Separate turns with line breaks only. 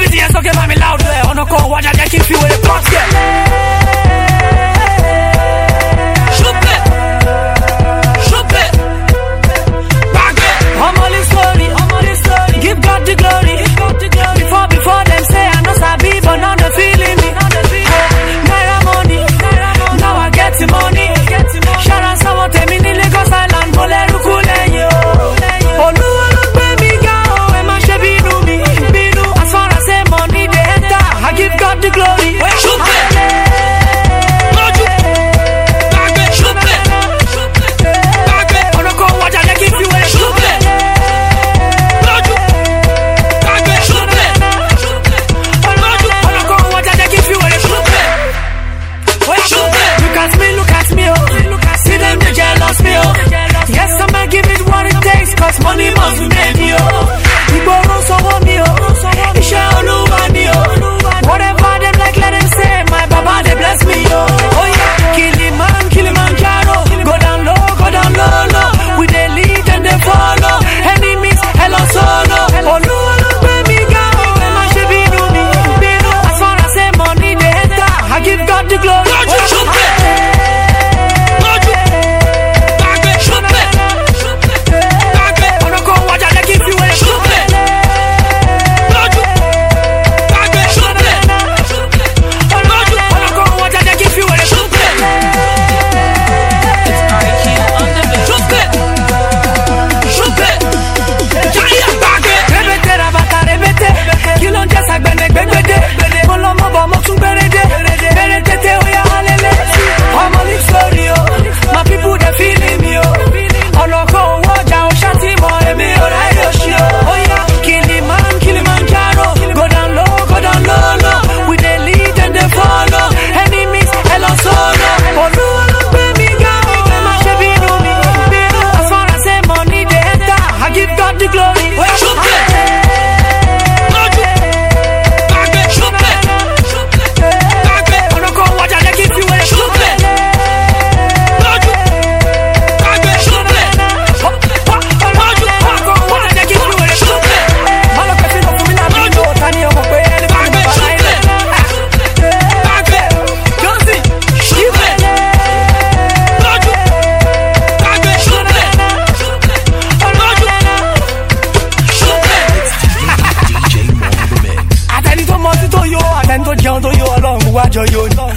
Here, so give me loud Flex money must be made me o. Ìgboro sọwọ́ mi o. Iṣẹ́ olúwa money, yo. Whatever them like let them say, my baba they bless me yo. Oh yeah, kill him, man, kill him, man, Kilimanjaro, go down low, go down low low. We dey lead and dey follow. Enemies, hello solo. Olúwa ló gbé mi ga o. Ẹ má ṣe bínú as far as say money dey enter, I give God the glory. God, you oh, who are your.